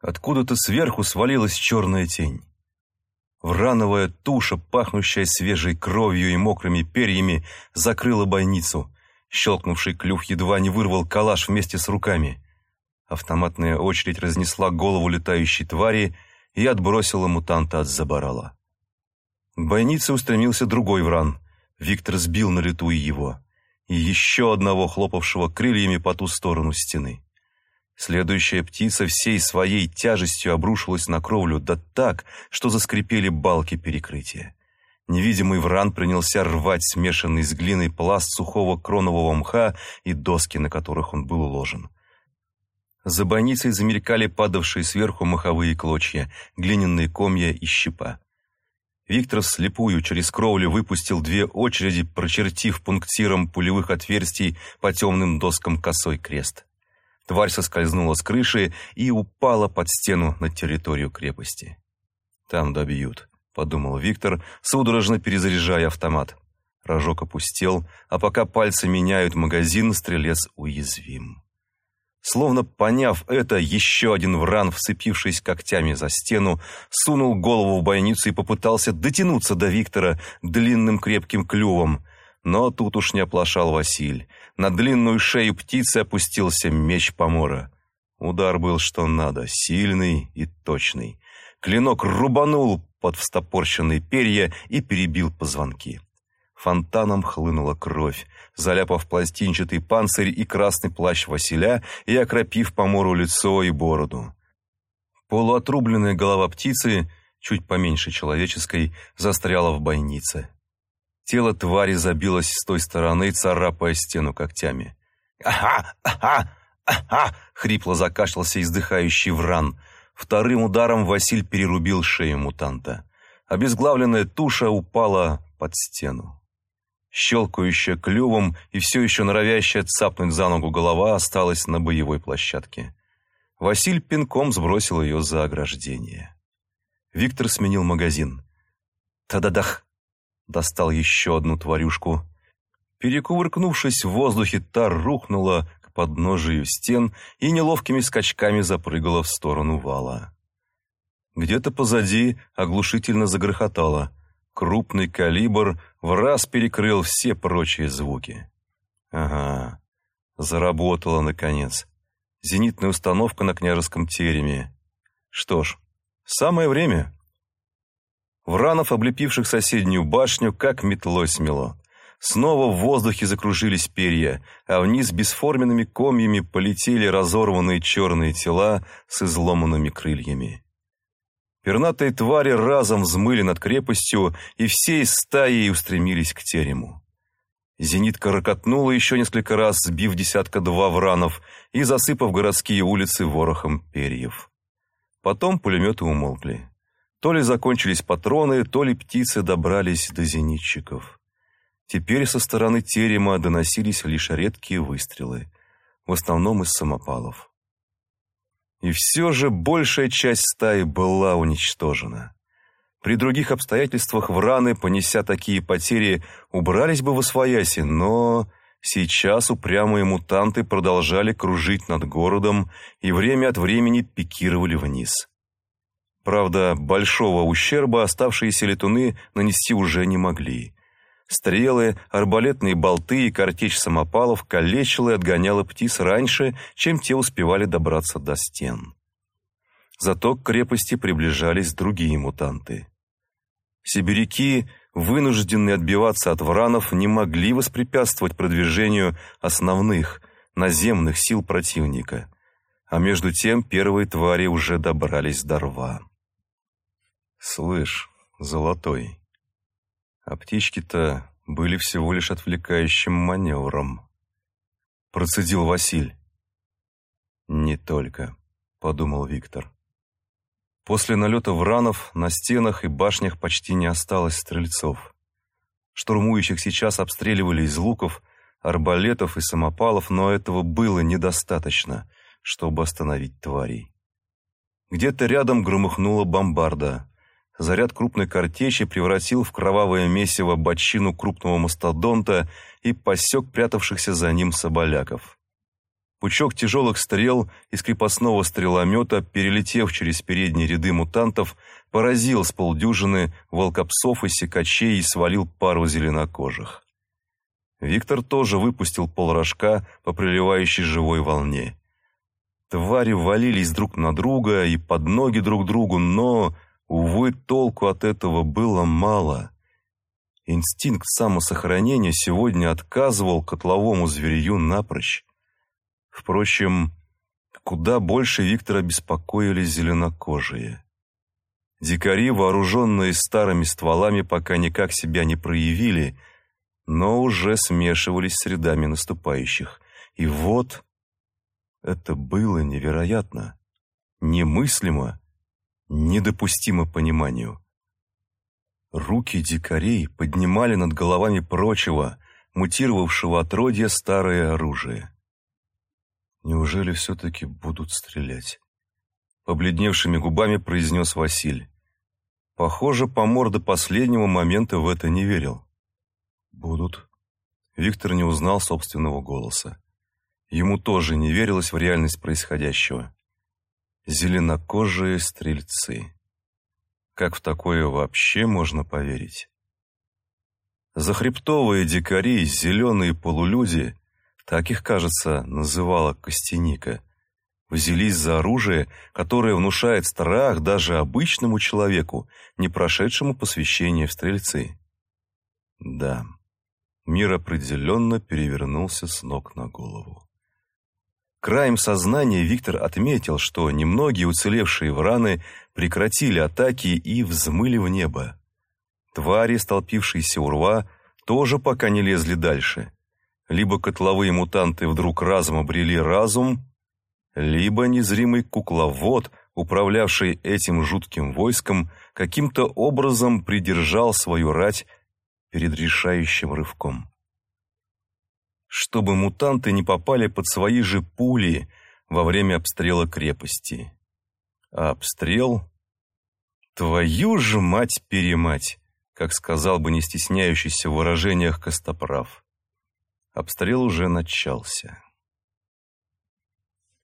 Откуда-то сверху свалилась черная тень. Врановая туша, пахнущая свежей кровью и мокрыми перьями, закрыла бойницу. Щелкнувший клюв едва не вырвал калаш вместе с руками. Автоматная очередь разнесла голову летающей твари и отбросила мутанта от забарала. К бойнице устремился другой вран. Виктор сбил на лету и его. И еще одного, хлопавшего крыльями по ту сторону стены. Следующая птица всей своей тяжестью обрушилась на кровлю, да так, что заскрипели балки перекрытия. Невидимый вран принялся рвать смешанный с глиной пласт сухого кронового мха и доски, на которых он был уложен. За бойницей замелькали падавшие сверху маховые клочья, глиняные комья и щепа. Виктор слепую через кровлю выпустил две очереди, прочертив пунктиром пулевых отверстий по темным доскам косой крест. Тварь соскользнула с крыши и упала под стену на территорию крепости. «Там добьют», — подумал Виктор, судорожно перезаряжая автомат. Рожок опустел, а пока пальцы меняют магазин, стрелец уязвим. Словно поняв это, еще один вран, вцепившись когтями за стену, сунул голову в бойницу и попытался дотянуться до Виктора длинным крепким клювом. Но тут уж не оплошал Василь. На длинную шею птицы опустился меч помора. Удар был что надо, сильный и точный. Клинок рубанул под встопорщенные перья и перебил позвонки. Фонтаном хлынула кровь, заляпав пластинчатый панцирь и красный плащ Василя и окропив помору лицо и бороду. Полуотрубленная голова птицы, чуть поменьше человеческой, застряла в бойнице. Тело твари забилось с той стороны, царапая стену когтями. «Ага! Ага! Ага!» — хрипло закашлялся издыхающий вран. Вторым ударом Василь перерубил шею мутанта. Обезглавленная туша упала под стену. Щелкающая клювом и все еще норовящая цапнуть за ногу голова осталась на боевой площадке. Василь пинком сбросил ее за ограждение. Виктор сменил магазин. «Та-да-дах!» Достал еще одну тварюшку. Перекувыркнувшись в воздухе, та рухнула к подножию стен и неловкими скачками запрыгала в сторону вала. Где-то позади оглушительно загрохотало. Крупный калибр в раз перекрыл все прочие звуки. Ага, заработала, наконец. Зенитная установка на княжеском тереме. Что ж, самое время. Вранов, облепивших соседнюю башню, как метлой смело. Снова в воздухе закружились перья, а вниз бесформенными комьями полетели разорванные черные тела с изломанными крыльями. Пернатые твари разом взмыли над крепостью и всей стаей устремились к терему. Зенитка рокотнула еще несколько раз, сбив десятка-два вранов и засыпав городские улицы ворохом перьев. Потом пулеметы умолкли. То ли закончились патроны, то ли птицы добрались до зенитчиков. Теперь со стороны терема доносились лишь редкие выстрелы, в основном из самопалов. И все же большая часть стаи была уничтожена. При других обстоятельствах враны, понеся такие потери, убрались бы в освояси, но сейчас упрямые мутанты продолжали кружить над городом и время от времени пикировали вниз. Правда, большого ущерба оставшиеся летуны нанести уже не могли. Стрелы, арбалетные болты и картечь самопалов калечила и отгоняла птиц раньше, чем те успевали добраться до стен. Зато к крепости приближались другие мутанты. Сибиряки, вынужденные отбиваться от вранов, не могли воспрепятствовать продвижению основных, наземных сил противника. А между тем первые твари уже добрались до рва. «Слышь, золотой, а птички-то были всего лишь отвлекающим маневром», — процедил Василь. «Не только», — подумал Виктор. После налета вранов на стенах и башнях почти не осталось стрельцов. Штурмующих сейчас обстреливали из луков, арбалетов и самопалов, но этого было недостаточно, чтобы остановить тварей. Где-то рядом громыхнула бомбарда. Заряд крупной картечи превратил в кровавое месиво бочину крупного мастодонта и посек прятавшихся за ним соболяков. Пучок тяжелых стрел из крепостного стреломета, перелетев через передние ряды мутантов, поразил с полдюжины волкопсов и секачей и свалил пару зеленокожих. Виктор тоже выпустил полрожка по приливающей живой волне. Твари валились друг на друга и под ноги друг другу, но, увы, толку от этого было мало. Инстинкт самосохранения сегодня отказывал котловому зверью напрочь. Впрочем, куда больше Виктора беспокоили зеленокожие. Дикари, вооруженные старыми стволами, пока никак себя не проявили, но уже смешивались с рядами наступающих. И вот это было невероятно, немыслимо, недопустимо пониманию. Руки дикарей поднимали над головами прочего, мутировавшего отродья старое оружие. Неужели все-таки будут стрелять? Побледневшими губами произнес Василь. Похоже, помор до последнего момента в это не верил. Будут. Виктор не узнал собственного голоса. Ему тоже не верилось в реальность происходящего. Зеленокожие стрельцы. Как в такое вообще можно поверить? Захребтовые дикари, зеленые полулюди, так их, кажется, называла Костяника, взялись за оружие, которое внушает страх даже обычному человеку, не прошедшему посвящение в стрельцы. Да, мир определенно перевернулся с ног на голову. Краем сознания Виктор отметил, что немногие уцелевшие враны прекратили атаки и взмыли в небо. Твари, столпившиеся у рва, тоже пока не лезли дальше. Либо котловые мутанты вдруг разом обрели разум, либо незримый кукловод, управлявший этим жутким войском, каким-то образом придержал свою рать перед решающим рывком чтобы мутанты не попали под свои же пули во время обстрела крепости. А обстрел... Твою же мать-перемать, как сказал бы не стесняющийся в выражениях Костоправ. Обстрел уже начался.